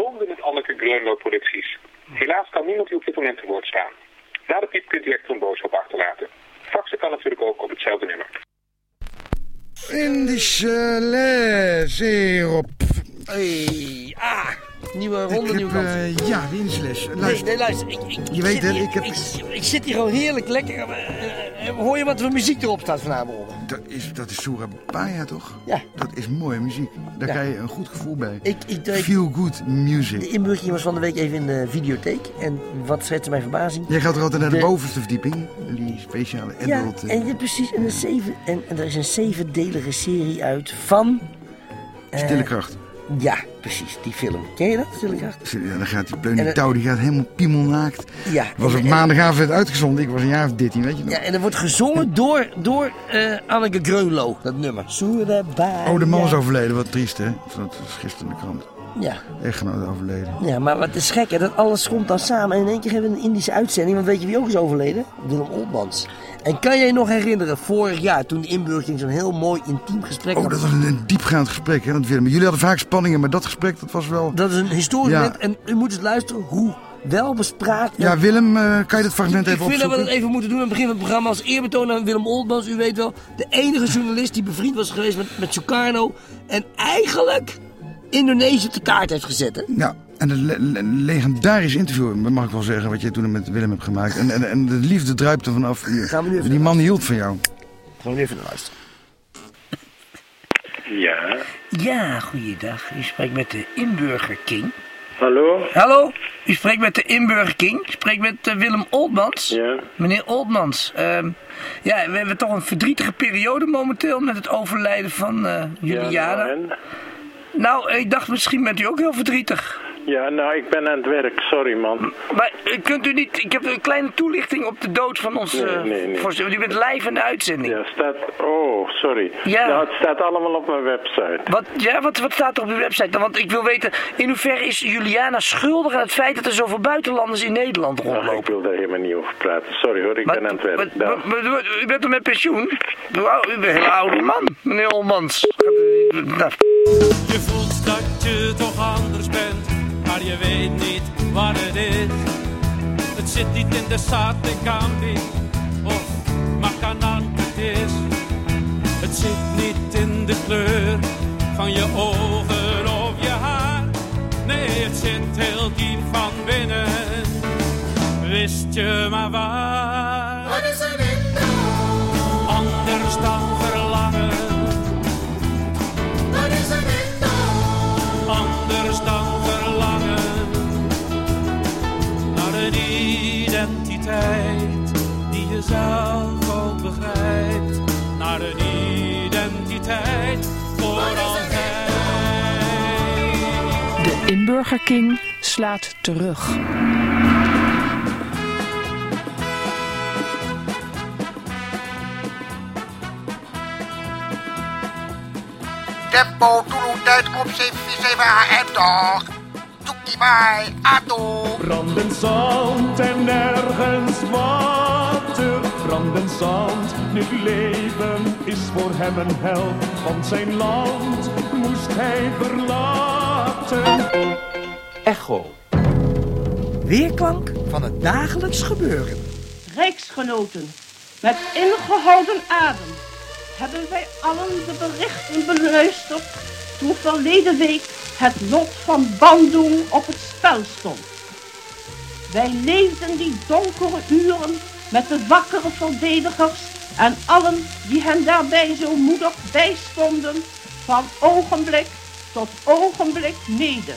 verbonden met Anneke Greunlo producties. Helaas kan niemand u op dit moment te woord staan. Na de piep kunt u echt een boodschap achterlaten. Faxen kan natuurlijk ook op hetzelfde nummer. Indische les hierop. Hey, ah, nieuwe ronde, nieuwe kans. eh, ja, de Indische les. Nee, Luister. nee, luister. Ik, ik, Je weet zit het, hier- ik heb- Ik, ik zit hier gewoon heerlijk lekker. eh, eh, hoor je wat voor muziek erop staat vanavond? Dat is, dat is Surabaya toch? Ja. Dat is mooie muziek. Daar Ja. krijg je een goed gevoel bij. Ik, ik, ik, Feel good music. de inburgering was van de week even in de videotheek. En wat schetste mijn verbazing? Jij gaat er altijd naar de, De- bovenste verdieping. Die speciale Ja, adult. eh, en je precies. En, een zeven, en, en er is een zevendelige serie uit van... Stille kracht. Ja, precies. Die film. Ken je dat, Kracht? Ja, dan gaat die pleun En die het- touw, die gaat helemaal piemelnaakt. Ja. Was op maandagavond werd uitgezonden. Ik was een jaar of 13, weet je nog? Ja, en dat wordt gezongen door, door eh, Anneke Greunlo, dat nummer. Surabaya. Oh, de man is overleden. Wat triest, hè? Dat is gisteren in de krant. Ja. Echtgenoot overleden. ja, maar wat is gek, hè? Dat alles komt dan samen. En in één keer hebben we een Indische uitzending. Want weet je wie ook is overleden? Willem Oltmans. En kan jij je nog herinneren, vorig jaar, toen de inburgering zo'n heel mooi intiem gesprek Oh, had. dat was een, een diepgaand gesprek, hè? Dat Willem. Jullie hadden vaak spanningen, maar dat gesprek, dat was wel... Dat is een historisch Ja. moment. En u moet eens luisteren hoe welbespraakt... en Ja, Willem, eh, kan je dat fragment Ik even vind dat we opzoeken? dat even moeten doen aan het begin van het programma als eerbetoon aan Willem Oltmans. U weet wel, de enige journalist die bevriend was geweest met, met Sukarno. En eigenlijk Indonesië de kaart heeft gezet. Hè? Ja, en een le- le- legendarisch interview, mag ik wel zeggen, wat je toen met Willem hebt gemaakt. En, en, en de liefde druipt er vanaf. Gaan we nu even Die man hield van jou. Gewoon even naar luisteren. Ja. Ja, goeiedag. U spreekt met de Inburger King. Hallo? Hallo, u spreekt met de Inburger King. U spreekt met eh, Willem Oltmans. Ja. Meneer Oltmans, ehm, ja, we hebben toch een verdrietige periode momenteel met het overlijden van eh Juliana. Ja, nou, en? Nou, ik dacht misschien bent u ook heel verdrietig. Ja, nou, ik ben aan het werk. Sorry, man. Maar eh, kunt u niet... Ik heb een kleine toelichting op de dood van ons... Nee, eh, nee, nee. voorzitter. U bent live in de uitzending. Ja, staat... Oh, sorry. Ja. Nou, het staat allemaal op mijn website. Wat, ja, wat, wat staat er op uw website dan? Want ik wil weten, in hoeverre is Juliana schuldig aan het feit dat er zoveel buitenlanders in Nederland Ach, ik rondlopen? wil daar helemaal niet over praten. Sorry hoor, ik ben aan het werk. maar- Dag. maar- maar- u bent toch met pensioen? Wauw, u bent een hele oude man, meneer Olmans. Gaat u- Nou, Je voelt dat je toch anders bent, maar je weet niet wat het is. Het zit niet in de Sate of Makanat het is. Het zit niet in de kleur van je ogen of je haar. Nee, het zit heel diep van binnen. Wist je maar waar? De Inburger King slaat terug. Tempo, Tulu, tijd op 747 AM toch? Toekie bij, Ato. Brandend zand en nergens water. Brandend zand, nu leven is voor hem een hel. Want zijn land moest hij verlaten. Echo. Weerklank van het dagelijks gebeuren. Rijksgenoten, met ingehouden adem hebben wij allen de berichten beluisterd toen verleden week het lot van Bandung op het spel stond. Wij leefden die donkere uren met de wakkere verdedigers en allen die hen daarbij zo moedig bijstonden van ogenblik tot ogenblik mede.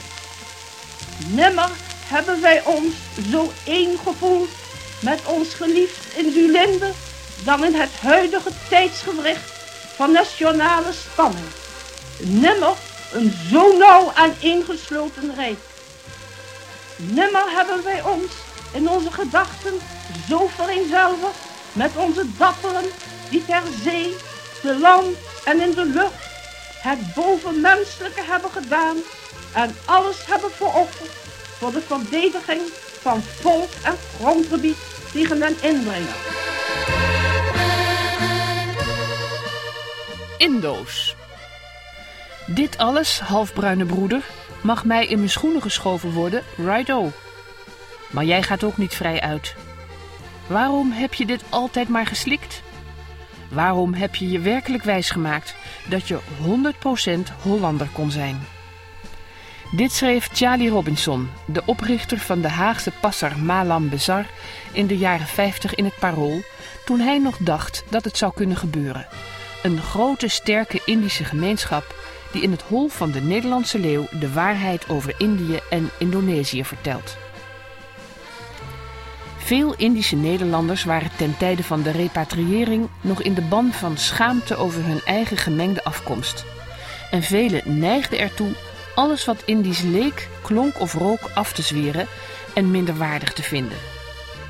Nimmer hebben wij ons zo één gevoeld met ons geliefd Insulinde dan in het huidige tijdsgewricht van nationale spanning. Nimmer een zo nauw aaneengesloten rijk. Nimmer hebben wij ons in onze gedachten zo vereenzelvigd met onze dapperen die ter zee, te land en in de lucht het bovenmenselijke hebben gedaan en alles hebben verofferd voor de verdediging van volk en grondgebied tegen den indringer. Indo's. Dit alles, halfbruine broeder, mag mij in mijn schoenen geschoven worden, righto. Maar jij gaat ook niet vrij uit. Waarom heb je dit altijd maar geslikt? Waarom heb je je werkelijk wijsgemaakt dat je 100% Hollander kon zijn? Dit schreef Charlie Robinson, de oprichter van de Haagse passer Malam Bezar, in de jaren 50 in het Parool, toen hij nog dacht dat het zou kunnen gebeuren. Een grote, sterke Indische gemeenschap die in het hol van de Nederlandse leeuw de waarheid over Indië en Indonesië vertelt. Veel Indische Nederlanders waren ten tijde van de repatriëring nog in de ban van schaamte over hun eigen gemengde afkomst. En velen neigden ertoe alles wat Indisch leek, klonk of rook af te zweren en minderwaardig te vinden.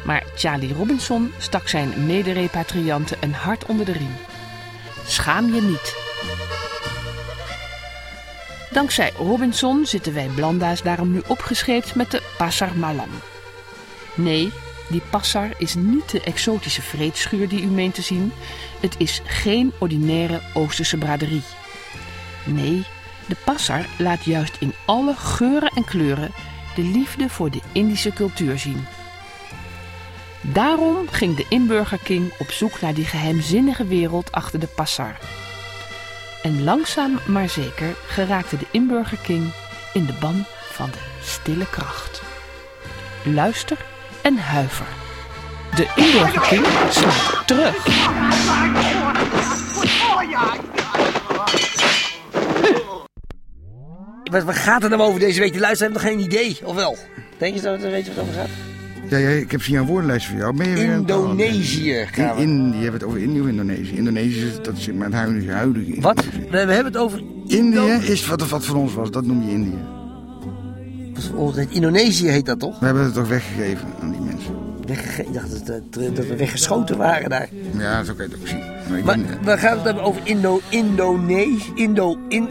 Maar Charlie Robinson stak zijn mederepatrianten een hart onder de riem. Schaam je niet. Dankzij Robinson zitten wij Blanda's daarom nu opgescheept met de Passar Malam. Nee, die Passar is niet de exotische vreedschuur die u meent te zien. Het is geen ordinaire Oosterse braderie. Nee, de Passar laat juist in alle geuren en kleuren de liefde voor de Indische cultuur zien. Daarom ging de inburger King op zoek naar die geheimzinnige wereld achter de Passar. En langzaam maar zeker geraakte de inburger King in de ban van de stille kracht. Luister en huiver. De inburger King slaat terug. Wat, waar gaat het nou over deze week? Die luisteraar heeft nog geen idee, of wel? Denk je dat weet je wat het over gaat? Ja, ja, ik heb zien jouw woordenlijst voor jou. Ben je? Indonesië gaan we. In, hebt het over Indië of Indonesië. Indonesië, is- dat is maar het huidige, huidige Wat? Indonesië. We, we hebben het over Indië Indo- is wat, wat voor ons was, dat noem je Indië. Indonesië heet dat toch? We hebben het toch weggegeven aan die mensen. Weggege- Ik dacht dat, dat, dat we weggeschoten waren daar. Ja, zo kan je het ook zien. Maar Maar ben, we gaan het hebben over Indo, Indonesië. Indo, in,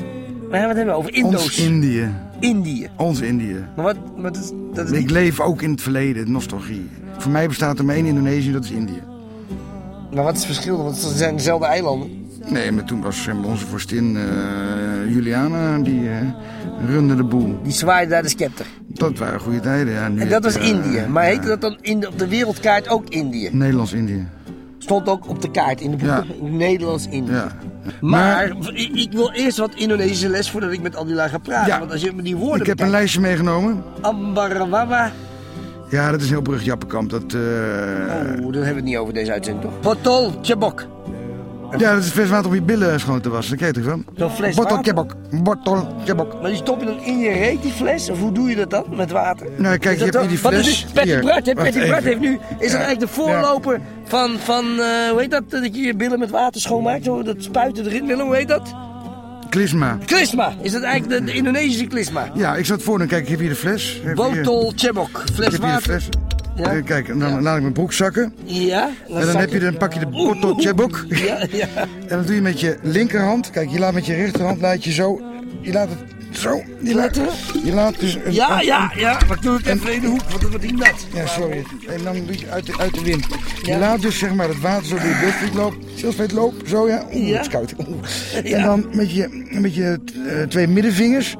we gaan het hebben over Indo's. ons Indië. Indië. Ons Indië. Maar wat, wat is, dat is Ik leef ook in het verleden, nostalgie. Voor mij bestaat er maar één Indonesië, dat is Indië. Maar wat is het verschil? Want het zijn dezelfde eilanden. Nee, maar toen was maar, onze vorstin eh, Juliana, die eh, runde de boel. Die zwaaide daar de scepter. Dat waren goede tijden, ja. Nu En dat was heb je, eh, Indië. Maar heette dat dan in de, op de wereldkaart ook Indië? Nederlands-Indië. Stond ook op de kaart in de boeken. Nederlands-Indië. Ja. Maar, ik, ik wil eerst wat Indonesische les voordat ik met lui ga praten. Ja. Want als je me die woorden Ik heb een lijstje meegenomen. Ambarawawa. Ja, dat is een heel brug Jappenkamp. Dat, eh, Oh, daar hebben we het niet over deze uitzending, toch? Botol Chabok. Ja, dat is fles water om je billen schoon te wassen. Dat ken je toch wel? Zo'n fles. Bottle kebok. Maar die stop je dan in je reet, die fles? Of hoe doe je dat dan? Met water? Nou, kijk, je hebt hier die fles. Wat is? Patty Bart, hè? Patty Bart heeft nu... Is dat eigenlijk de voorloper van, van eh, hoe heet dat? Dat je je billen met water schoonmaakt? Zo, dat spuiten erin, Willem, hoe heet dat? Klisma. Klisma. Is dat eigenlijk de, Indonesische klisma? Ja, ik zat voor, dan kijk, ik heb hier de fles. Botol Chabok. Ik Fles heb hier de water. Ja. Kijk, en dan laat ik mijn broek zakken. Ja. En dan, heb je, dan pak je de chabok. Ja, ja. En dan doe je met je linkerhand. Kijk, je laat met je rechterhand laat je zo. Je laat het zo. Je laat, je laat dus. een- Ja, ja, ja. Maar ik doe het even in de hoek, want dan wordt hij nat. Ja, sorry. En dan doe je uit de, uit de wind. Je laat dus zeg maar het water zo door je bilsvliet lopen. Bilsvliet lopen, zo ja. Oeh, het is koud. Oeh. En dan met je, met je eh, twee middenvingers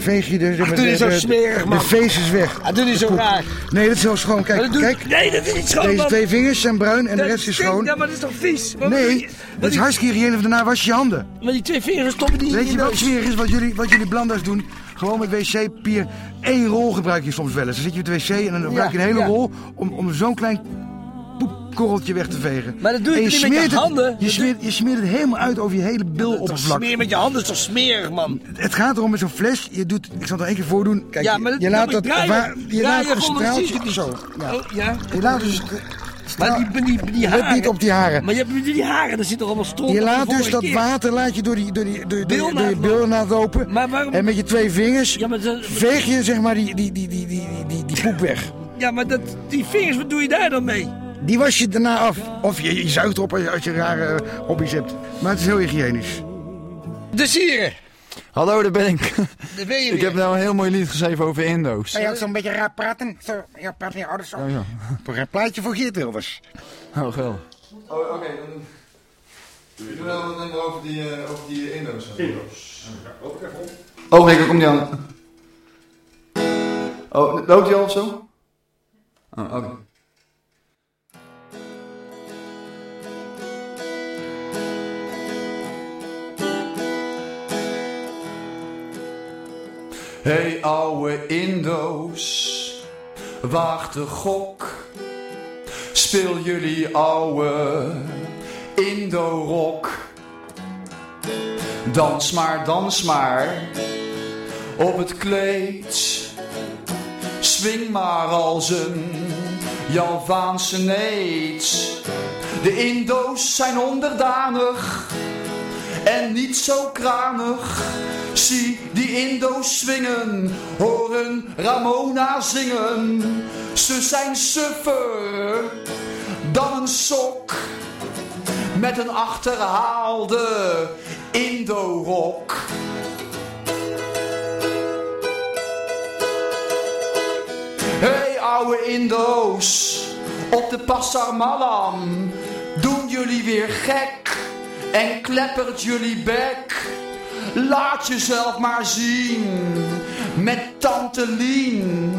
veeg je de, doe je de, zo de, smerig, man. de feces weg. Ah, doe niet zo raar. Nee, dat is heel schoon. Kijk, kijk. Nee, dat is niet schoon, Deze man. twee vingers zijn bruin en de rest is schoon. Ja, maar dat is toch vies? Maar Nee, dat is die- hartstikke hygiëne. want Daarna was je je handen. Maar die twee vingers stoppen die Weet je je wat smerig is? Wat jullie, wat jullie blanda's doen? Gewoon met wc-papier. Eén rol gebruik je soms wel eens. Dan zit je op de wc en dan gebruik je een hele rol om, om zo'n klein poepkorreltje weg te vegen. Maar dat doe je En niet met je het- handen? Je smeert, je smeert het helemaal uit over je hele biloppervlak. smeer met je handen is toch smerig, man? Het gaat erom met zo'n fles. Je doet, ik zal het nog één keer voordoen. Kijk, Ja, je- maar dat- je laat dat draaien. wa- je Draaien laat een je straaltje zo. Ja. Oh, ja. Je laat dus het Maar die, die, die, die Let haren... niet op die haren. Maar je hebt die haren, daar zit toch allemaal stront Je laat dus dat keer. water laat je door, die, door, die, door, door, Bil door, door je laten bil laten lopen. Maar waarom- En met je twee vingers Ja, maar, dat- veeg je zeg maar die, die, die, die, die, die, die poep weg. ja, maar dat, die vingers, wat doe je daar dan mee? Die was je daarna af. Of je, je zuigt erop als je, als je rare eh, hobby's hebt. Maar het is heel hygiënisch. De sieren. Hallo, daar ben ik. Daar ben je Ik heb nou een heel mooi lied geschreven over Indo's. Kan je ook zo'n beetje raar praten? Zo, ja, praat je ouders zo. Oh ja. Voor een plaatje voor Geert Wilders. Oh, geil. Ik wil wel wat over die, eh, over die Indo's. Indo's. Ja, loop ik even op. Oh nee, ik kom niet aan. Oh, loopt hij al of zo? Oh, oké. Hey ouwe Indo's, waag de gok. Speel jullie ouwe Indo-rock. Dans maar, dans maar op het kleed. Swing maar als een Javaanse neet. De Indo's zijn onderdanig en niet zo kranig. Zie die Indo's swingen, horen Ramona zingen. Ze zijn suffer dan een sok met een achterhaalde Indo-rock. Hey ouwe Indo's, op de Passar Malam doen jullie weer gek en kleppert jullie bek. Laat jezelf maar zien met Tante Lien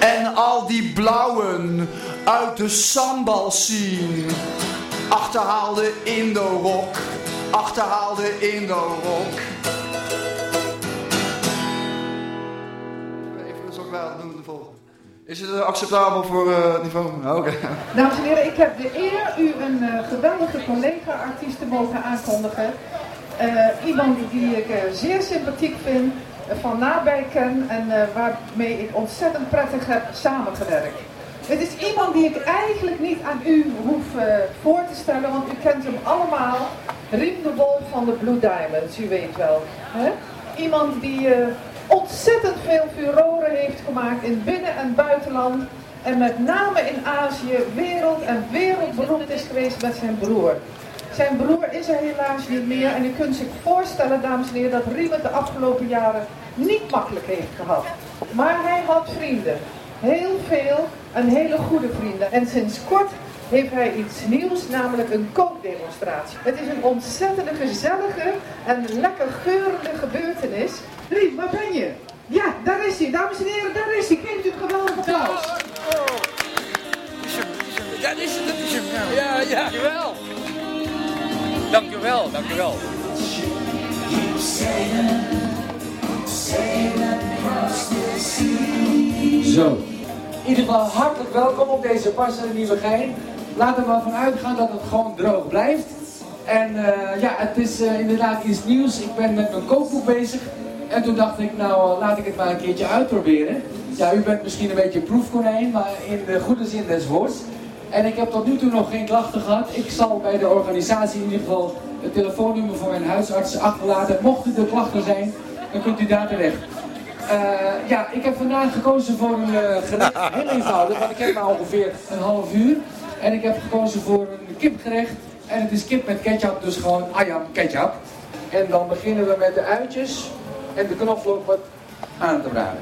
en al die blauwen uit de sambal zien. Achterhaalde Indo-rock, achterhaalde Indo-rock. Even een klaar, doen we de volgende. Is het eh, acceptabel voor eh, het niveau? Ah, Oké. Dames en heren, ik heb de eer u een eh, geweldige collega-artiest te mogen aankondigen. Eh, iemand die ik eh, zeer sympathiek vind, eh, van nabij ken en waarmee ik ontzettend prettig heb samengewerkt. Het is iemand die ik eigenlijk niet aan u hoef voor te stellen, want u kent hem allemaal. Riem de Wolf van de Blue Diamonds, u weet wel. Hè? Iemand die ontzettend veel furoren heeft gemaakt in binnen- en buitenland. En met name in Azië wereld en wereldberoemd is geweest met zijn broer. Zijn broer is er helaas niet meer en u kunt zich voorstellen, dames en heren, dat Riem het de afgelopen jaren niet makkelijk heeft gehad. Maar hij had vrienden. Heel veel en hele goede vrienden. En sinds kort heeft hij iets nieuws, namelijk een kookdemonstratie. Het is een ontzettend gezellige en lekker geurende gebeurtenis. Riem, waar ben je? Ja, daar is hij. Dames en heren, daar is hij. Geef u een geweldig applaus. Ja, dat is het, dat is hem. Ja, ja. Dankjewel. Dankjewel, dankjewel. Zo. In ieder geval hartelijk welkom op deze passende nieuwe gein. Laten we ervan uitgaan dat het gewoon droog blijft. En eh, ja, het is eh, inderdaad iets nieuws. Ik ben met mijn kookboek bezig. En toen dacht ik, nou eh, laat ik het maar een keertje uitproberen. Ja, u bent misschien een beetje proefkonijn, maar in de goede zin des woords. En ik heb tot nu toe nog geen klachten gehad. Ik zal bij de organisatie in ieder geval het telefoonnummer van mijn huisarts achterlaten. Mochten er klachten zijn, dan kunt u daar terecht. Eh, ja, ik heb vandaag gekozen voor een uh, gerecht. Heel eenvoudig, want ik heb maar ongeveer een half uur. En ik heb gekozen voor een kipgerecht. En het is kip met ketchup, dus gewoon ayam ketchup. En dan beginnen we met de uitjes en de knoflook wat aan te braden.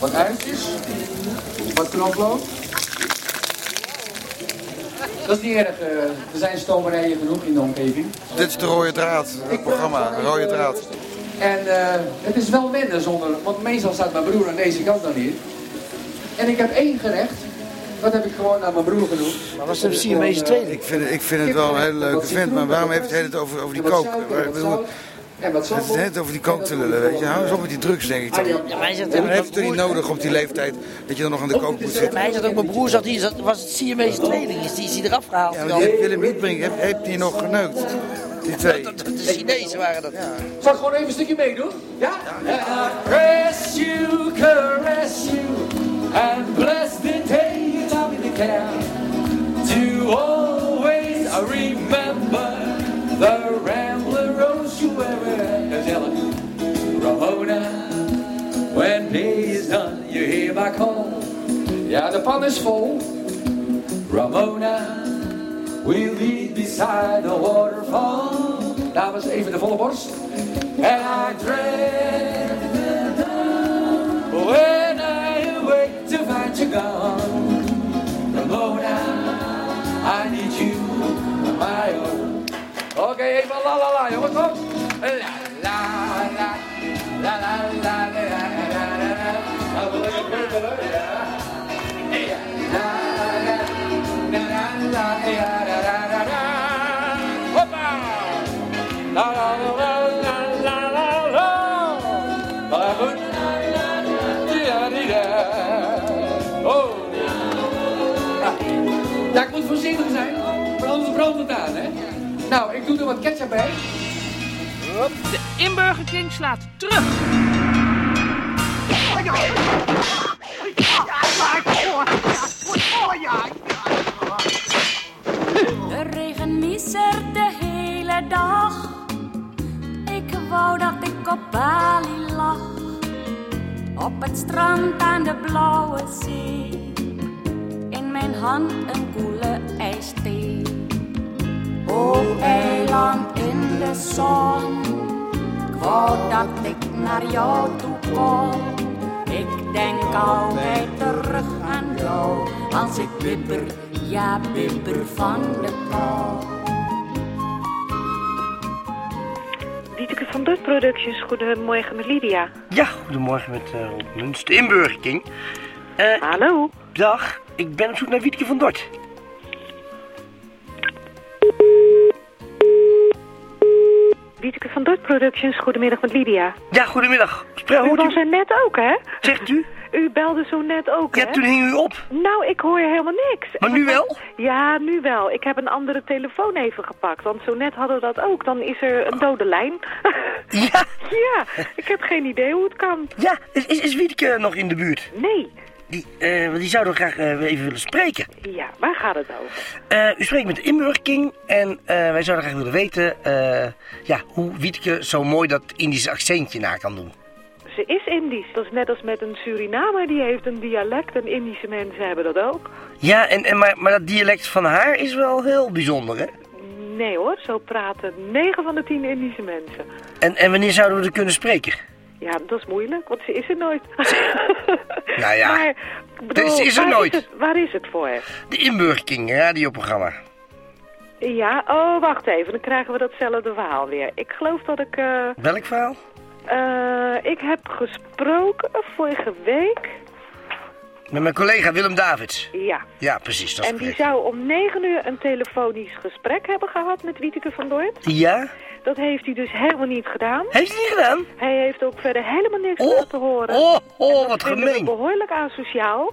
Wat uitjes, wat knoflook. Dat is niet erg, er zijn stomerijen genoeg in de omgeving. Dit is de rode draad, het programma, de rode draad. En uh, het is wel wennen zonder, want meestal staat mijn broer aan deze kant dan hier. En ik heb één gerecht, dat heb ik gewoon aan mijn broer genoemd. Maar was het Siamese tweeling? Ik vind, ik vind het wel een hele leuke vent, maar waarom heeft het het over, over die kook? En wat het is net over die kook te lullen, weet je. Hou eens op met die drugs, denk ik toch. Ja, hij Dan heeft het toch niet nodig op die leeftijd dat je dan nog aan de kook moet zitten. Hij zegt ook, mijn broer zat hier, zat, was het Siamese tweeling, is die, is die eraf gehaald? Ja, maar die heeft Willem niet brengen, heeft die nog geneukt? Die twee. De Chinezen waren dat. Ja. Zal ik gewoon even een stukje meedoen? Ja? ja. Caress you, caress you, and bless the day you love me the care. To always remember the rambler ever gezellig. Ramona, when day is done, you hear my call. Ja, de pan is vol. Ramona, we'll eat beside the waterfall. Dames, even de volle borst. And I dread when I awake to find you gone. Ramona, I need you, my own. la, la, la, la, la. Maar goed. Ja, ik moet voorzichtig zijn, want anders brandt het aan, hè? Nou, ik doe er wat ketchup bij. De Inburger King slaat terug. De regen misert de hele dag. Ik wou dat ik op Bali lag. Op het strand aan de blauwe zee. In mijn hand een koele ijsthee. Op eiland in de zon. Wou dat ik naar jou toe kon. Ik denk altijd terug aan jou. Als ik bibber, ja bibber van de kou. Wieteke van Dort Productions, goedemorgen met Lydia. Ja, goedemorgen met eh Rob Muns, de Inburger King. Eh, Hallo. Dag, ik ben op zoek naar Wietke van Dort. Wieteke van Dort Productions, goedemiddag met Lydia. Ja, goedemiddag. Spre- U was er net ook, hè? Zegt u? U belde zo net ook, Ja, hè? toen hing u op. Nou, ik hoor helemaal niks. Maar nu wel? Ja, nu wel. Ik heb een andere telefoon even gepakt, want zo net hadden we dat ook. Dan is er een dode lijn. Ja? ja, ik heb geen idee hoe het kan. Ja, is, is, is Wietke nog in de buurt? Nee. Die, eh, die zouden we graag eh, even willen spreken. Ja, waar gaat het over? Eh, u spreekt met de Inburger King en wij zouden graag willen weten ja, hoe Wietke zo mooi dat Indische accentje na kan doen. Ze is Indisch. Dat is net als met een Surinamer, die heeft een dialect. En Indische mensen hebben dat ook. Ja, en, en, maar, maar dat dialect van haar is wel heel bijzonder, hè? Nee hoor, zo praten 9 van de 10 Indische mensen. En, en wanneer zouden we er kunnen spreken? Ja, dat is moeilijk, want ze is er nooit. Nou ja, maar, bedoel, is er waar nooit. Is het, waar is het voor? de Inburger King radioprogramma. Ja, oh, wacht even, dan krijgen we datzelfde verhaal weer. Ik geloof dat ik... eh, Welk verhaal? eh, ik heb gesproken vorige week. Met mijn collega Willem Davids. Ja. Ja, precies. Dat En die zou om 9 uur een telefonisch gesprek hebben gehad met Wieteke van Dort. Ja? Dat heeft hij dus helemaal niet gedaan. Heeft hij niet gedaan? Hij heeft ook verder helemaal niks laten horen. Oh, oh, wat gemeen. behoorlijk asociaal.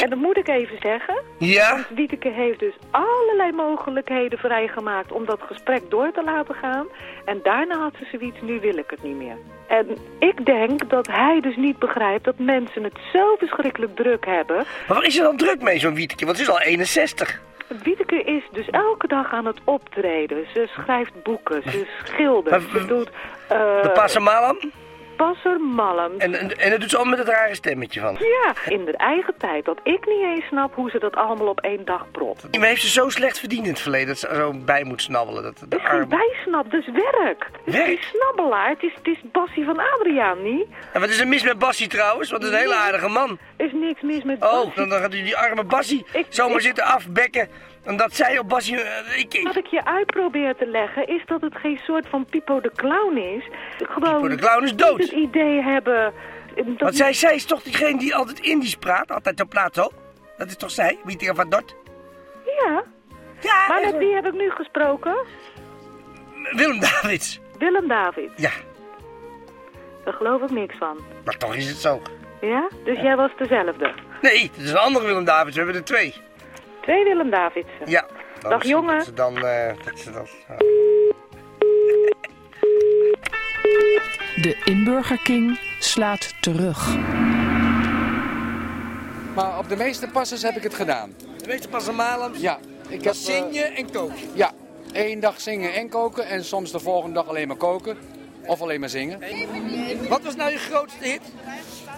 En dat moet ik even zeggen. Ja? Wieteke heeft dus allerlei mogelijkheden vrijgemaakt om dat gesprek door te laten gaan. En daarna had ze zoiets, nu wil ik het niet meer. En ik denk dat hij dus niet begrijpt dat mensen het zo verschrikkelijk druk hebben. Maar waar is er dan druk mee, zo'n Wietke? Want het is al 61. Wieteke is dus elke dag aan het optreden. Ze schrijft boeken, ze schildert, ze doet... eh de Passamalam? Passermalm. En, en, en dat doet ze al met het rare stemmetje van. Ja, in de eigen tijd. Dat ik niet eens snap hoe ze dat allemaal op één dag propt. Maar heeft ze zo slecht verdiend in het verleden dat ze zo bij moet snabbelen? Dat, de Het arme... bijsnap, dat is werk. Het is geen snabbelaar, het is, het is Bassie van Adriaan, niet? En wat is er mis met Bassie trouwens? Want het is een hele aardige man. Er is niks mis met Oh, dan, dan gaat u die arme Bassie zomaar zitten afbekken. Omdat zij op Bassie... eh, ik, ik- Wat ik je uit probeer te leggen is dat het geen soort van Pipo de Clown is. Gewoon Pipo de Clown is dood. het idee hebben... Dat Want zij, zij is toch diegene die altijd Indisch praat? Altijd op plato? Dat is toch zij? Wietke van Dort? Ja. Ja, maar met wie heb ik nu gesproken? Willem Davids. Willem David. Ja, Daar geloof ik niks van. maar toch is het zo. Ja? Dus jij was dezelfde. Nee, het is een andere Willem Davids. We hebben er twee. Twee Willem Davidsen. Ja. Dan Dag, jongen. Dat ze dan... eh, dat ze dan De Inburger King slaat terug. Maar op de meeste passers heb ik het gedaan. De meeste passen malen. Ja. Ik heb, zing je eh, en kook je. Ja. Eén dag zingen en koken en soms de volgende dag alleen maar koken. Of alleen maar zingen. Wat was nou je grootste hit?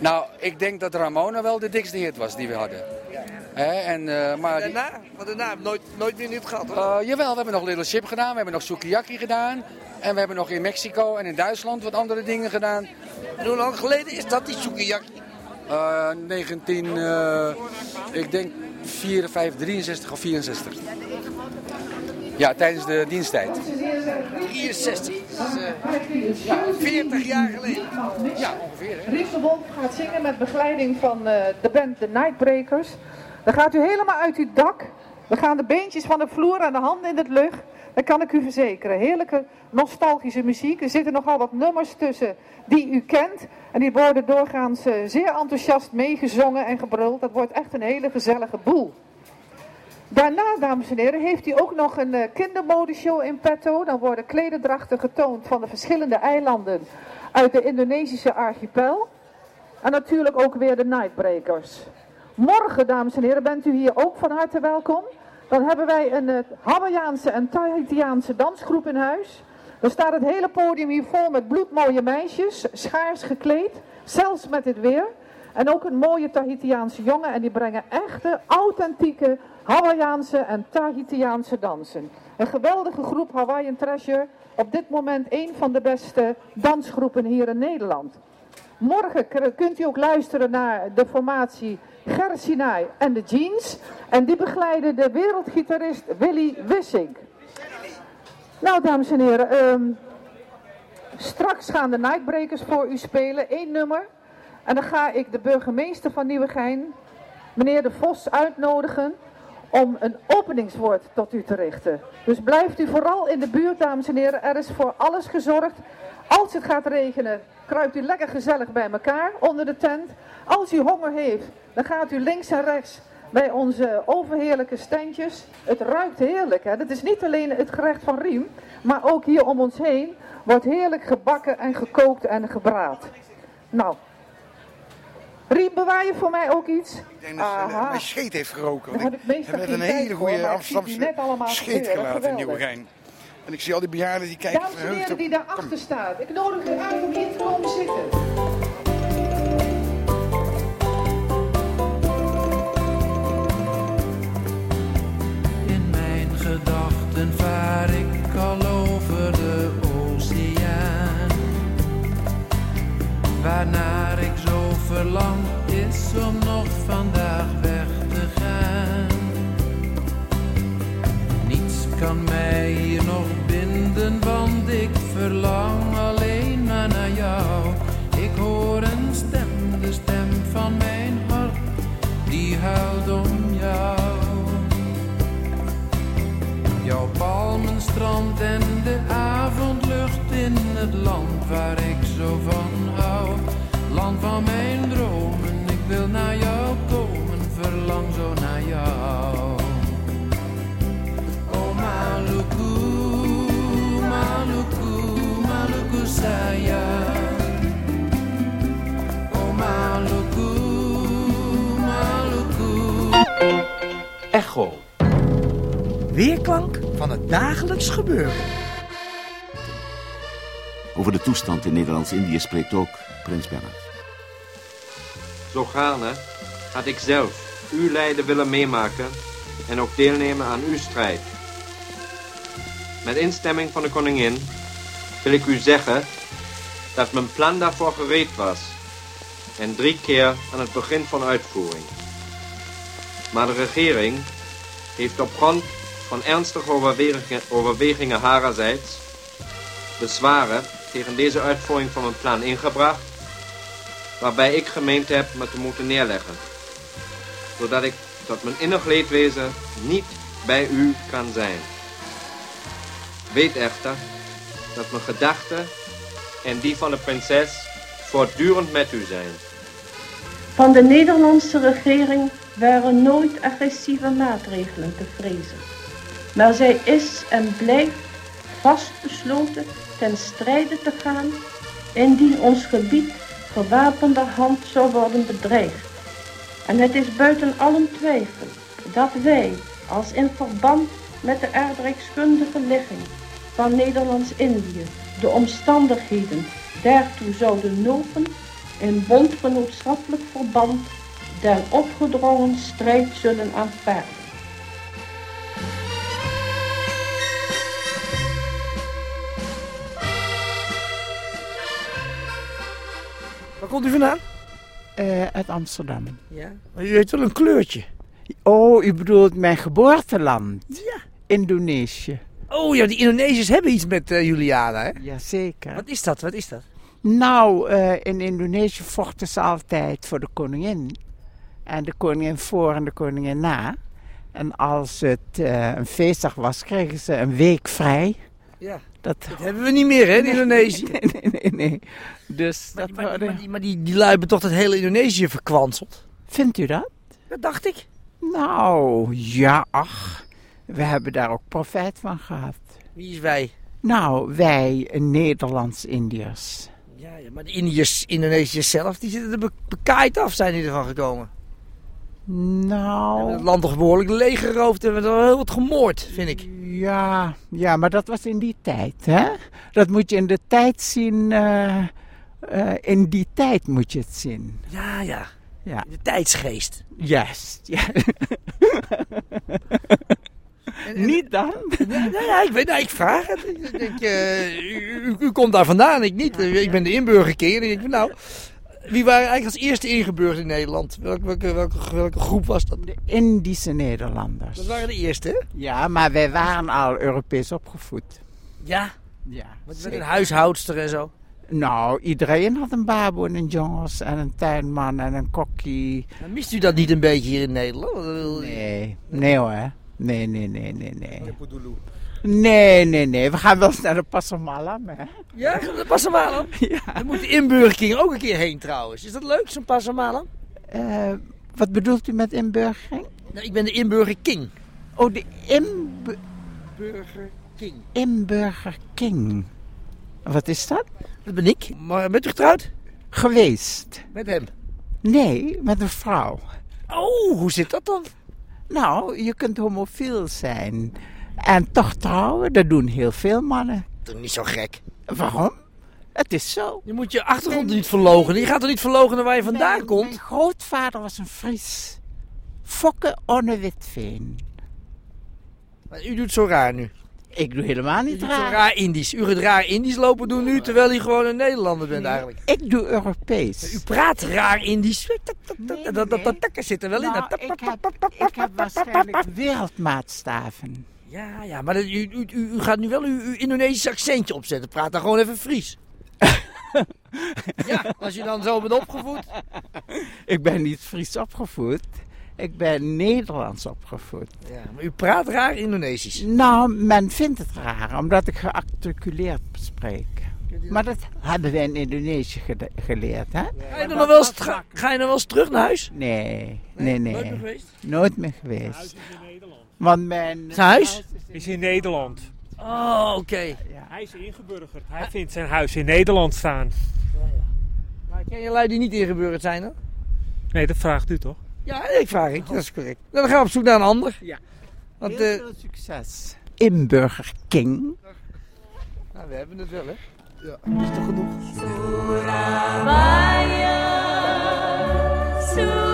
Nou, ik denk dat Ramona wel de dikste hit was die we hadden. Hè, en, eh, maar Daarna? Want daarna heb ik nooit, nooit meer niet gehad hoor. Eh, jawel, we hebben nog Little Ship gedaan, we hebben nog Sukiyaki gedaan. En we hebben nog in Mexico en in Duitsland wat andere dingen gedaan. En hoe lang geleden is dat die Sukiyaki? Eh 19, eh, ik denk 4, 5, 63 of 64. Ja, tijdens de diensttijd. 63. Dat is, eh, ja, 40 jaar geleden. Ja, ongeveer. Hè? De Wolf gaat zingen met begeleiding van eh, de band The Nightbreakers. Dan gaat u helemaal uit uw dak. Dan gaan de beentjes van de vloer en de handen in het lucht. Dat kan ik u verzekeren. Heerlijke nostalgische muziek. Er zitten nogal wat nummers tussen die u kent. En die worden doorgaans eh, zeer enthousiast meegezongen en gebruld. Dat wordt echt een hele gezellige boel. Daarna, dames en heren, heeft hij ook nog een uh, kindermodeshow in petto. Dan worden klederdrachten getoond van de verschillende eilanden uit de Indonesische archipel. En natuurlijk ook weer de Nightbreakers. Morgen, dames en heren, bent u hier ook van harte welkom. Dan hebben wij een uh, Hawaiiaanse en Tahitiaanse dansgroep in huis. Dan staat het hele podium hier vol met bloedmooie meisjes, schaars gekleed, zelfs met dit weer. En ook een mooie Tahitiaanse jongen en die brengen echte, authentieke Hawaiiaanse en Tahitiaanse dansen. Een geweldige groep Hawaiian Treasure, op dit moment een van de beste dansgroepen hier in Nederland. Morgen kunt u ook luisteren naar de formatie Gersinai en de Jeans. En die begeleiden de wereldgitarist Willy Wissink. Nou, dames en heren, um, straks gaan de Nightbreakers voor u spelen. één nummer. En dan ga ik de burgemeester van Nieuwegein, meneer De Vos, uitnodigen om een openingswoord tot u te richten. Dus blijft u vooral in de buurt, dames en heren. Er is voor alles gezorgd. Als het gaat regenen, kruipt u lekker gezellig bij elkaar onder de tent. Als u honger heeft, dan gaat u links en rechts bij onze overheerlijke standjes. Het ruikt heerlijk. Hè? Dat is niet alleen het gerecht van Riem, maar ook hier om ons heen wordt heerlijk gebakken en gekookt en gebraad. Nou, Riem, bewaar je voor mij ook iets? Ik denk dat ze mijn scheet heeft geroken. Want ik heb net een hele goede Amsterdamse scheet gelaten in Nieuwegein. En ik zie al die bejaarden die kijken Dames en heren die daarachter staat. Ik nodig u uit om hier te komen zitten. Echo. Weerklank van het dagelijks gebeuren. Over de toestand in Nederlands-Indië spreekt ook prins Bernhard. Zo gaarne had ik zelf uw lijden willen meemaken en ook deelnemen aan uw strijd. Met instemming van de koningin wil ik u zeggen dat mijn plan daarvoor gereed was en drie keer aan het begin van uitvoering. Maar de regering heeft op grond van ernstige overwegingen, overwegingen harerzijds bezwaren tegen deze uitvoering van mijn plan ingebracht, waarbij ik gemeend heb me te moeten neerleggen, zodat ik tot mijn innig leedwezen niet bij u kan zijn. Weet echter dat mijn gedachten en die van de prinses voortdurend met u zijn. Van de Nederlandse regering waren nooit agressieve maatregelen te vrezen. Maar zij is en blijft vastbesloten ten strijde te gaan indien ons gebied gewapende hand zou worden bedreigd. En het is buiten allen twijfel dat wij, als in verband met de aardrijkskundige ligging van Nederlands-Indië, de omstandigheden daartoe zouden nopen, in bondgenootschappelijk verband den opgedrongen strijd zullen aanvaarden. Waar komt u vandaan? Uh, uit Amsterdam. Ja. Maar u heeft wel een kleurtje. Oh, u bedoelt mijn geboorteland? Ja. Indonesië. Oh ja, die Indonesiërs hebben iets met uh, Juliana, hè? Jazeker. Wat is dat? Wat is dat? Nou, uh, in Indonesië vochten ze altijd voor de koningin. En de koningin voor en de koningin na. En als het uh, een feestdag was, kregen ze een week vrij. Ja, dat, dat hebben we niet meer, hè, in Indonesië. Nee, nee, nee. nee. Dus maar, dat maar, maar, die, maar die, die lui hebben toch het hele Indonesië verkwanseld? Vindt u dat? Dat dacht ik. Nou, ja, ach. We hebben daar ook profijt van gehad. Wie is wij? Nou, wij Nederlands-Indiërs. Ja, ja, maar de Indiërs, Indonesiërs zelf, die zitten er bekaaid af, zijn die ervan gekomen. Nou... Het land toch behoorlijk leeggeroofd en we hebben er heel wat gemoord, vind ik. Ja, ja, maar dat was in die tijd, hè? Dat moet je in de tijd zien... Uh, uh, in die tijd moet je het zien. Ja, ja. ja. De tijdsgeest. Juist, ja. Niet dan? Nee, ja, ik, weet, nou, ik vraag het. Ik denk, uh, u, u, komt daar vandaan, ik niet. Ik ben de inburgerking. En ik denk, nou, wie waren eigenlijk als eerste ingeburgerd in Nederland? Welke, welke, welke, welke groep was dat? De Indische Nederlanders. Dat waren de eerste, hè? Ja, maar wij waren al Europees opgevoed. Ja? Ja. Met een huishoudster en zo? Nou, iedereen had een baboe en een jongens en een tuinman en een kokkie. Maar mist u dat niet een beetje hier in Nederland? Nee, nee hoor. Nee, nee, nee, nee, nee. Nee, nee, nee. We gaan wel eens naar de Passamalam, hè? Ja, de Passamalam? Ja. Dan moet de inburgering ook een keer heen trouwens. Is dat leuk, zo'n Passamalam? Uh, wat bedoelt u met inburgering? Nou, ik ben de inburger king. Oh, de inburger king. Inburger king. Wat is dat? Dat ben ik. Maar bent u getrouwd? Geweest. Met hem? Nee, met een vrouw. Oh, hoe zit dat dan? Nou, je kunt homofiel zijn. En toch trouwen, dat doen heel veel mannen. Dat is niet zo gek. Waarom? Het is zo. Je moet je achtergrond niet verlogen. Je gaat er niet verlogen waar je vandaan mijn, komt? Mijn grootvader was een Fries. Fokke Onne Witveen. Maar u doet zo raar nu. Ik doe helemaal niet raar. raar. raar Indisch. U gaat raar Indisch lopen doen nu, terwijl u gewoon een Nederlander bent eigenlijk. Ik doe Europees. U praat raar Indisch. Nee, dat, dat, dat zit er wel in. Ik, heb, ik heb waarschijnlijk wereldmaatstaven. Ja, ja, maar u, u, u, u gaat nu wel uw, uw Indonesisch accentje opzetten. Praat dan gewoon even Fries. ja, als je dan zo bent opgevoed. Ik ben niet Fries opgevoed. Ik ben Nederlands opgevoed. Ja, maar u praat raar Indonesisch. Nou, men vindt het raar, omdat ik gearticuleerd spreek. Maar dat hebben wij in Indonesië geleerd, hè? Ga je, nog wel eens ga je nog wel eens terug naar huis? Nee, nee, nee. Nooit meer geweest? Nooit meer geweest. Want mijn zijn huis is in Nederland. Oh, oké. Ja. Hij is ingeburgerd. Hij vindt zijn huis in Nederland staan. Ja, ja. Maar ken je lui die niet ingeburgerd zijn dan? Nee, dat vraagt u toch? Ja, ik vraag het. Dat is correct. Dan gaan we op zoek naar een ander. Ja. Want, Heel veel succes. Inburger King. Nou, we hebben het wel, hè? Ja, dat is toch genoeg? Surabaya, Surabaya.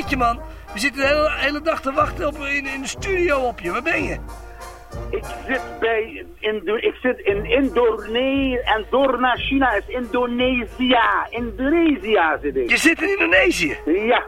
Zit je, man? We zitten de hele, hele dag te wachten op, in, in de studio op je. Waar ben je? Ik zit bij, Indo ik zit in Indonesië en door naar China is Indonesië. Indonesië zit ik. Je zit in Indonesië? Ja.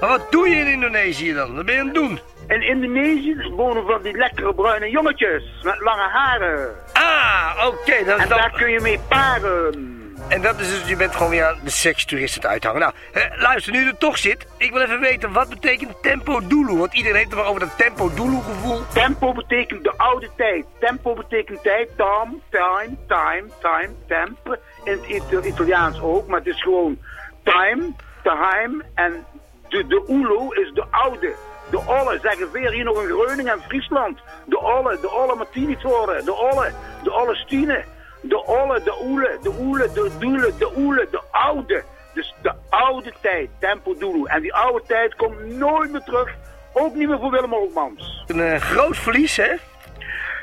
Maar wat doe je in Indonesië dan? Wat ben je aan het doen? In Indonesië wonen van die lekkere bruine jongetjes met lange haren. Ah, oké. is en dan... daar kun je mee paren. En dat is dus, je bent gewoon weer aan de sekstoerist het uithangen. Nou, luister, nu je er toch zit, ik wil even weten, wat betekent tempo dulu? Want iedereen heeft het maar over dat tempo dulu gevoel. Tempo betekent de oude tijd. Tempo betekent tijd, time, time, time, time, tempo. In het Ita- Italiaans ook, maar het is gewoon time, time. En de, de is de oude. De olle, zeggen weer hier nog in Groningen en Friesland. De olle, de olle Martinitoren, de olle, de olle Stine. De olle, de oele, de oele, de doele, de oele, de oude. Dus de oude tijd, tempo. En die oude tijd komt nooit meer terug. Ook niet meer voor Willem Holtmans. Een eh, groot verlies, hè?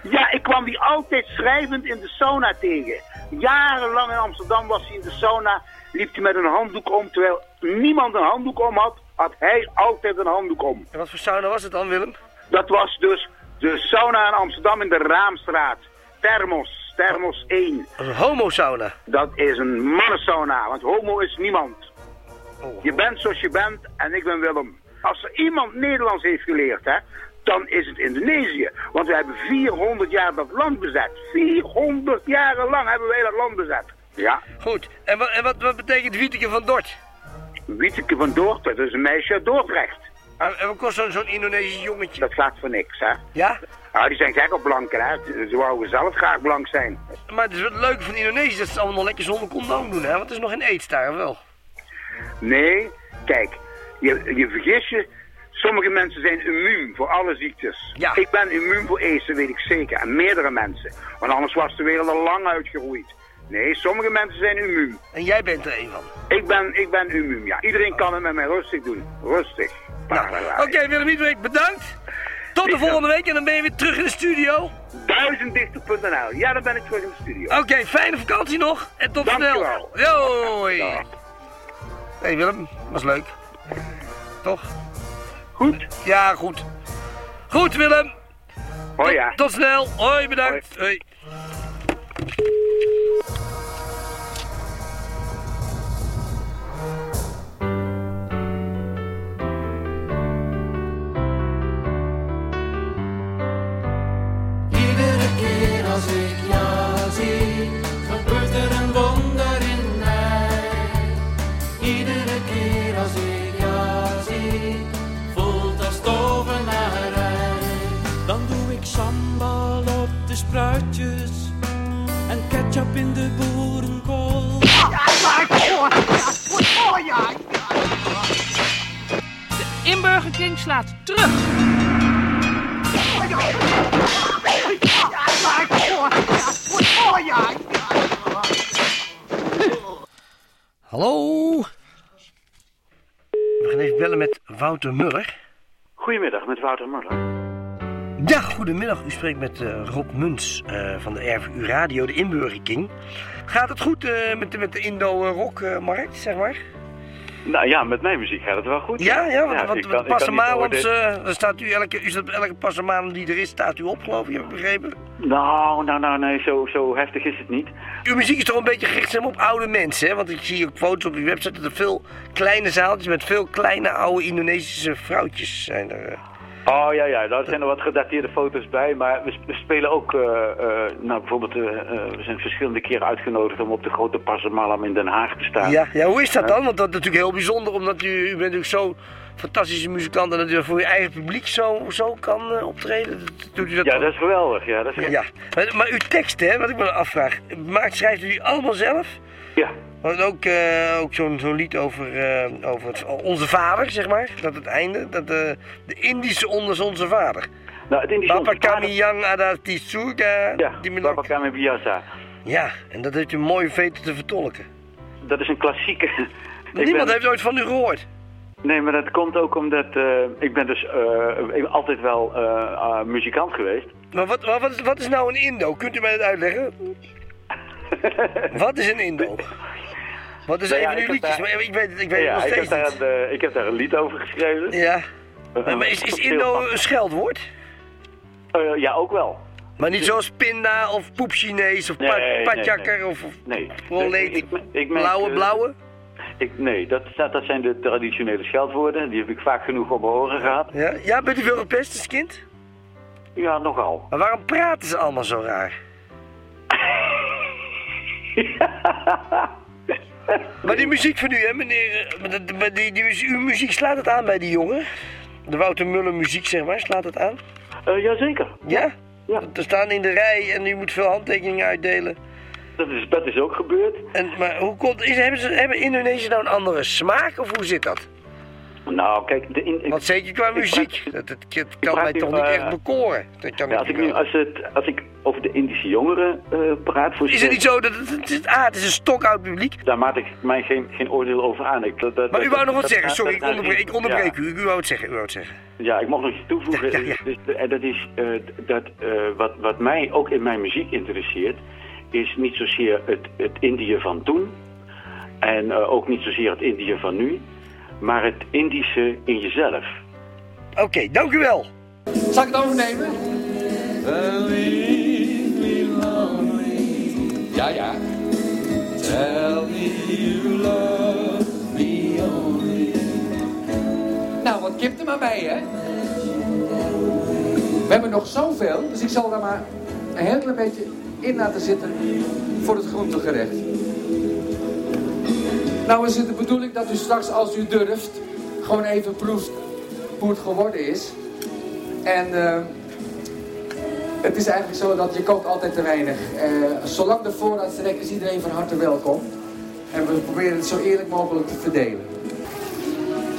Ja, ik kwam die altijd schrijvend in de sauna tegen. Jarenlang in Amsterdam was hij in de sauna. Liep hij met een handdoek om. Terwijl niemand een handdoek om had, had hij altijd een handdoek om. En wat voor sauna was het dan, Willem? Dat was dus de sauna in Amsterdam in de Raamstraat. Thermos, Thermos 1. Een homo-sauna. Dat is een mannensauna, want homo is niemand. Oh. Je bent zoals je bent en ik ben Willem. Als er iemand Nederlands heeft geleerd, hè, dan is het Indonesië. Want we hebben 400 jaar dat land bezet. 400 jaren lang hebben wij dat land bezet. Ja. Goed, en wat, en wat, wat betekent Wieteke van Dort? Wieteke van Dort, dat is een meisje uit Dordrecht. En en wat kost zo'n Indonesisch jongetje? Dat gaat voor niks, hè. Ja? Nou, die zijn gek op blanken, hè. Ze wouden zelf graag blank zijn. Maar het is wat leuk van Indonesië dat ze het allemaal nog lekker zonder condoom doen, hè? Want er is nog geen aids daar, of wel? Nee, kijk, je, je vergis je. Sommige mensen zijn immuun voor alle ziektes. Ja. Ik ben immuun voor aids, dat weet ik zeker. En meerdere mensen. Want anders was de wereld al lang uitgeroeid. Nee, sommige mensen zijn immuun. En jij bent er een van? Ik ben, ik ben immuun, ja. Iedereen kan het met mij rustig doen. Rustig. Nou, Oké, Willem Iedereen, bedankt. Tot de volgende week en dan ben je weer terug in de studio. Duizenddichter.nl. Ja, dan ben ik terug in de studio. Oké, fijne vakantie nog en tot snel. Dankjewel. Hoi. Hey Willem, was leuk. Toch? Goed? Ja, goed. Goed Willem. Hoi ja. Tot snel. Hoi, bedankt. Hoi. Slaat terug. Hallo. We gaan even bellen met Wouter Muller. Goedemiddag, met Wouter Muller. Ja, goedemiddag. U spreekt met eh, Rob Muns eh, van de RVU Radio, de Inburger King. Gaat het goed eh, met, de- met de Indo-rock-markt, zeg maar? Nou ja, met mijn muziek gaat het wel goed. Ja, ja, want, want kan- eh, staat u elke, u staat elke Passamalem die er is, staat u op, geloof ik, heb ik begrepen. Nou, nou, nou, nee, zo, zo heftig is het niet. Uw muziek is toch een beetje gericht zeg maar, op oude mensen, hè? Want ik zie ook foto's op uw website dat er veel kleine zaaltjes met veel kleine oude Indonesische vrouwtjes zijn er. Oh ja, ja, daar zijn er wat gedateerde foto's bij. Maar we, spelen ook, eh, eh, nou bijvoorbeeld, eh, we zijn verschillende keren uitgenodigd om op de grote Pasamalam in Den Haag te staan. Ja, ja, hoe is dat dan? Want dat is natuurlijk heel bijzonder, omdat u, u bent natuurlijk zo'n fantastische muzikant en dat u voor uw eigen publiek zo, zo kan eh, optreden. Doet u dat Ja, dat is geweldig. Ja, dat is Ja, maar, maar uw teksten, hè, wat ik me afvraag, maakt, schrijft u die allemaal zelf? Ja. Want ook, eh, ook zo'n zo'n lied over, eh, over het, onze vader, zeg maar. Dat het einde, dat de, de Indische onder onze vader. Nou, het Indische Bapa Onze Vader- kami yang ada tisuga. Ja, Baba Kame Biasa. Ja, en dat heeft u mooi weten te vertolken. Dat is een klassieke. Niemand ben- heeft ooit van u gehoord. Nee, maar dat komt ook omdat eh, ik ben dus eh, altijd wel eh, muzikant geweest. Maar wat, wat, is, wat is nou een Indo? Kunt u mij dat uitleggen? wat is een Indo? Wat is Nou ja, even uw liedjes? daar- Ik weet ik weet ja, nog ik heb, steeds daar ik heb daar een lied over geschreven. Ja. Maar is, is Indo een scheldwoord? Ja, ook wel. Maar niet zoals pinda of poep Chinees of Nee, pa- nee, patjakker nee. of of Nee. Ik- ik- ik merk, blauwe blauwe? Ik, nee, dat, dat, zijn de traditionele scheldwoorden. Die heb ik vaak genoeg op mijn oren gehad. Ja, ja bent u veel als kind? Ja, nogal. Maar waarom praten ze allemaal zo raar? maar die muziek van u, hè, meneer. eh, Die, die, uw muziek slaat het aan bij die jongen? De Wouter Muller muziek, zeg maar, slaat het aan? Eh jazeker. Ja? ja? Er staan in de rij en u moet veel handtekeningen uitdelen. Dat is, dat is ook gebeurd. En, maar hoe komt, is, hebben, ze, hebben Indonesië nou een andere smaak of hoe zit dat? Nou, kijk... De in, Want zeker qua muziek. Dat, het, kan mij toch niet echt bekoren. Dat kan Ja, als, ik nu, als, het, als ik over de Indische jongeren eh, praat... Voor Is het niet zo dat het, het, het, ah, het is een stokoud publiek? Daar maak ik mij geen, geen oordeel over aan. Ik, dat, dat- Maar u wou nog wat zeggen, sorry, ik onderbreek, ik ja. onderbreek u. U wou het zeggen, u wou het zeggen. Ja, ik mag nog iets toevoegen. Ja. Dus, en dat is eh, dat eh, wat, wat mij ook in mijn muziek interesseert, is niet zozeer het, het Indië van toen. En eh, ook niet zozeer het Indië van nu. Maar het Indische in jezelf. Oké, dank u wel. Zal ik het overnemen? Ja, ja. Tell me you love me only. Nou, wat kip er maar bij, hè? We hebben nog zoveel, dus ik zal daar maar een heel klein beetje in laten zitten voor het groentegerecht. Nou is het de bedoeling dat u straks, als u durft, gewoon even proeft hoe het geworden is. En eh, het is eigenlijk zo dat je kookt altijd te weinig. Eh, zolang de voorraad strekt is iedereen van harte welkom. En we proberen het zo eerlijk mogelijk te verdelen.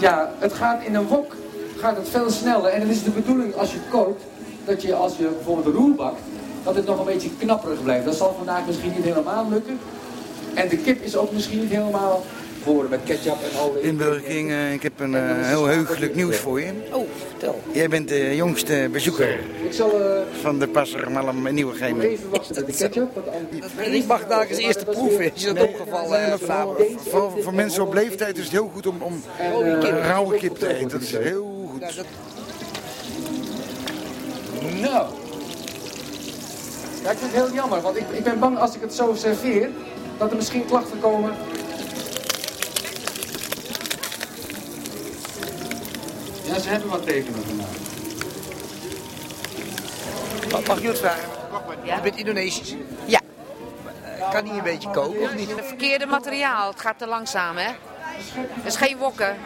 Ja, het gaat in een wok gaat het veel sneller. En het is de bedoeling als je kookt, dat je als je bijvoorbeeld roer bakt, dat het nog een beetje knapperig blijft. Dat zal vandaag misschien niet helemaal lukken. En de kip is ook misschien niet helemaal voor met ketchup en al. Inburgering, eh, ik heb een eh, heel heugelijk nieuws voor je. Oh, vertel. Jij bent de jongste bezoeker Ik zal eh, van de Passer Malam in Nieuwegein. even wachten met de ketchup. Want En ik mag daar als eerste proeven. Is je dat opgevallen, eh, Faber? Voor, voor mensen op leeftijd is het heel goed om, om rauwe kip te eten. Dat is heel goed. Nou. Ja, ik vind het heel jammer, want ik, ik ben bang als ik het zo serveer, dat er misschien klachten komen. Ja, ze hebben wat tekenen gemaakt. Mag, mag ik u het vragen? Je bent Indonesisch? Ja. Kan hij een beetje koken of niet? Het verkeerde materiaal, het gaat te langzaam, hè? Het is geen wokken.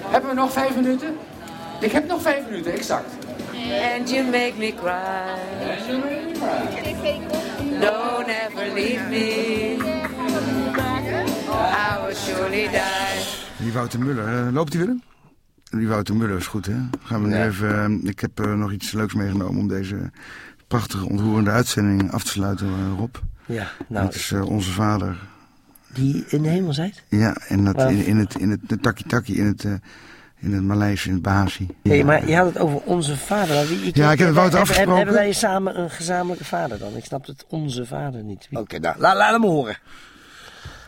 Hebben we nog vijf minuten? Ik heb nog vijf minuten, exact. And you make me cry. No, never leave me. I will surely die. Die Wouter Muller, eh, loopt hij weer? Die Wouter Muller is goed, hè? Gaan we nu Ja. even. eh, ik heb eh, nog iets leuks meegenomen om deze prachtige, ontroerende uitzending af te sluiten, Rob. Ja, nou, Dat is eh, onze vader. Die in de hemel zijt? Ja, en dat in, in het, in het de taki-taki, in het, eh, in het Maleis, in het Bahasi. Hé, maar je had het over onze vader. Wie- Ja, ik heb het Wouter hebben- afgesproken. Hebben wij samen een gezamenlijke vader dan? Ik snap het onze vader niet. Oké, nou, laat, laat hem horen.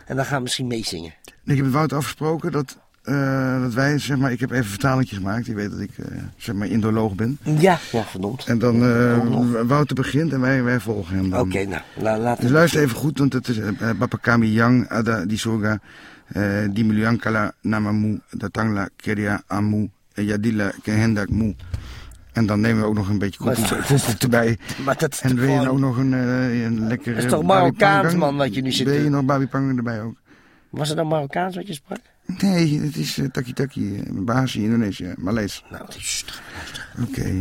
En dan gaan we misschien meezingen. Ik heb met Wouter afgesproken dat, eh, dat wij, zeg maar, ik heb even een vertalingje gemaakt. Je weet dat ik, eh, zeg maar, indoloog ben. Ja, ja, verdomd. En dan, eh, Wouter begint en wij, wij volgen hem dan. Oké, nou, la, laat Dus luister even goed, want het is eh, Bapa kami yang ada di surga eh, di miliankala namamu datangla keria amu yadila kehendakmu. En dan nemen we ook nog een beetje koekoek erbij. Maar dat is en wil je gewoon- ook nog een, eh, een lekker... Dat is toch Marokkaans, man, wat je nu zit Wil je nog babi pang erbij ook? Was het dan Marokkaans wat je sprak? Nee, het is eh, taki taki, eh, Bahasi, Indonesië, Maleis. Nou, Oké.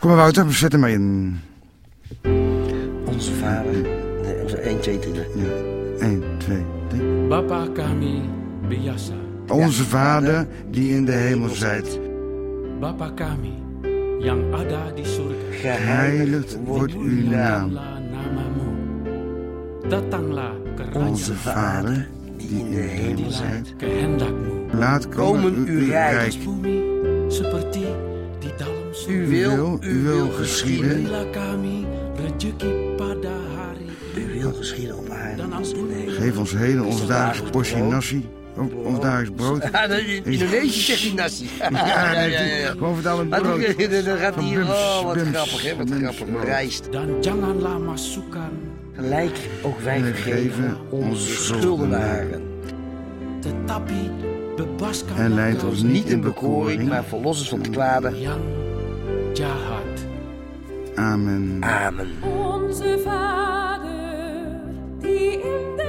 Kom maar Wouter, we zetten maar in. Onze vader. Nee, onze 1, 2, 3. Ja. 1, 2, 3. Bapa kami biasa. Onze Vader die in de hemel zijt. Bapa kami yang ada di surga. Geheiligd wordt uw naam. Datanglah kerajaan. Onze Vader die in de hemel zijt. Kehendakmu. Laat komen uw rijk. Seperti di dalam U wil, u wil geschieden. U wil geschieden op aarde. Geef ons heden onze dagelijkse portie nasi. Ook ons dagelijks brood. Ja, in Indonesië zegt hij nasi. Ja, Gewoon vertellen Maar brood. dan, gaat Bums, oh wat Bums, grappig hè, wat Bums, grappig, brood. rijst. Dan janganlah masukkan. Gelijk ook wij vergeven vergeven onze schuldenaren. Tetapi bebaskan En leidt ons niet in bekoring, maar verlos ons van het kwade. Amen. Amen. Onze Vader, die in de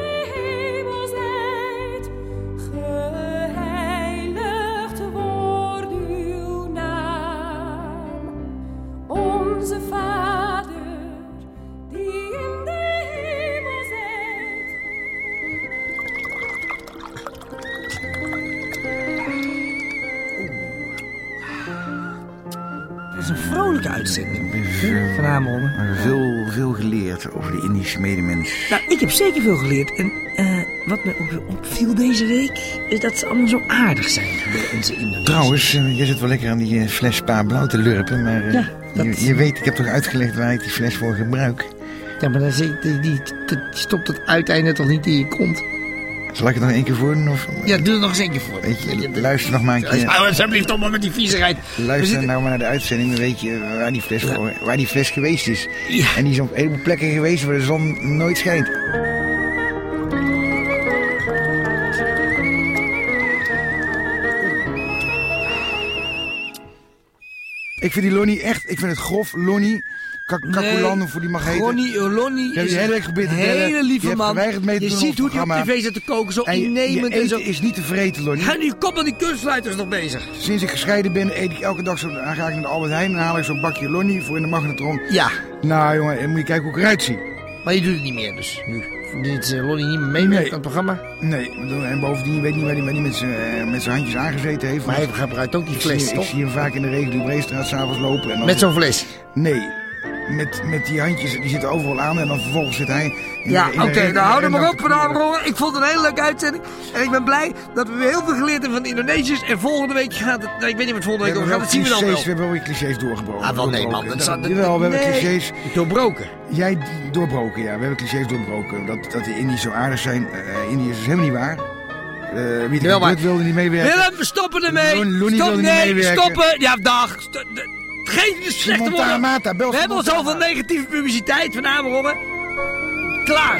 medemens. Nou, ik heb zeker veel geleerd. En eh, wat me opviel deze week, is dat ze allemaal zo aardig zijn. Trouwens, eh, je zit wel lekker aan die eh, fles Spa Blauw te lurpen, maar je, je weet, ik heb toch uitgelegd waar ik die fles voor gebruik. Ja, maar dan zit die, die, die stopt het uiteinde toch niet in je kont? Zal ik het nog één keer voor doen? Of, Ja, doe er nog eens één keer voor. Weet je, luister nog maar een keer. Alsjeblieft toch maar met die viezigheid. Luister zitten- nou maar naar de uitzending, dan weet je waar die fles, waar die fles geweest is. En die is op een heleboel plekken geweest waar de zon nooit schijnt. Ik vind die Lonnie echt, ik vind het grof. Lonnie, Kak Kakulan, of hoe die mag heten. Ronnie, hebt is je hele een hele lieve man. mee Je ziet hoe hij op tv zit te koken, zo En innemend en zo. is niet te vreten, Lonnie. Ga nu kop aan die kunstfluiters nog bezig. Sinds ik gescheiden ben, eet ik elke dag zo, dan ga ik naar de Albert Heijn en haal ik zo'n bakje Lonnie voor in de magnetron. Ja. Nou jongen, dan moet je kijken hoe ik eruit zie. Maar je doet het niet meer dus, nu. Dit uh, Lonnie niet meer meewerkt aan het programma. Nee, ik bedoel, en bovendien, je weet niet waar hij met zijn eh, handjes aangezeten heeft. Maar hij gebruikt ook die ik fles, zie, toch? Ik zie hem vaak in de Regulibreestraat s'avonds lopen. En Met zo'n fles? Nee, met, met die handjes, die zitten overal aan en dan vervolgens zit hij... in Ja, oké, de nou hou er maar op vanavond, hoor. Ik vond het een hele leuke uitzending. En ik ben blij dat we weer heel veel geleerd hebben van de Indonesiërs. En volgende week gaat het... Nou, ik weet niet wat volgende We week over gaat. Dat zien we dan clichés, wel. We hebben wel weer clichés doorgebroken. Ah, wel nee, man. Dat zou- dat- Jawel, we hebben nee. clichés... Doorbroken? Jij doorbroken, ja. We hebben clichés doorbroken. Dat, dat de Indiërs zo aardig zijn. eh Indiërs is helemaal niet waar. Eh wie Wel er waar. druk wilde niet meewerken. Willem, we stoppen ermee. Lonnie Stop, wilde niet nee, meewerken. stoppen. Ja, dag. Geen slechte woorden. We hebben al Montana. zoveel negatieve publiciteit van Amerongen. Klaar.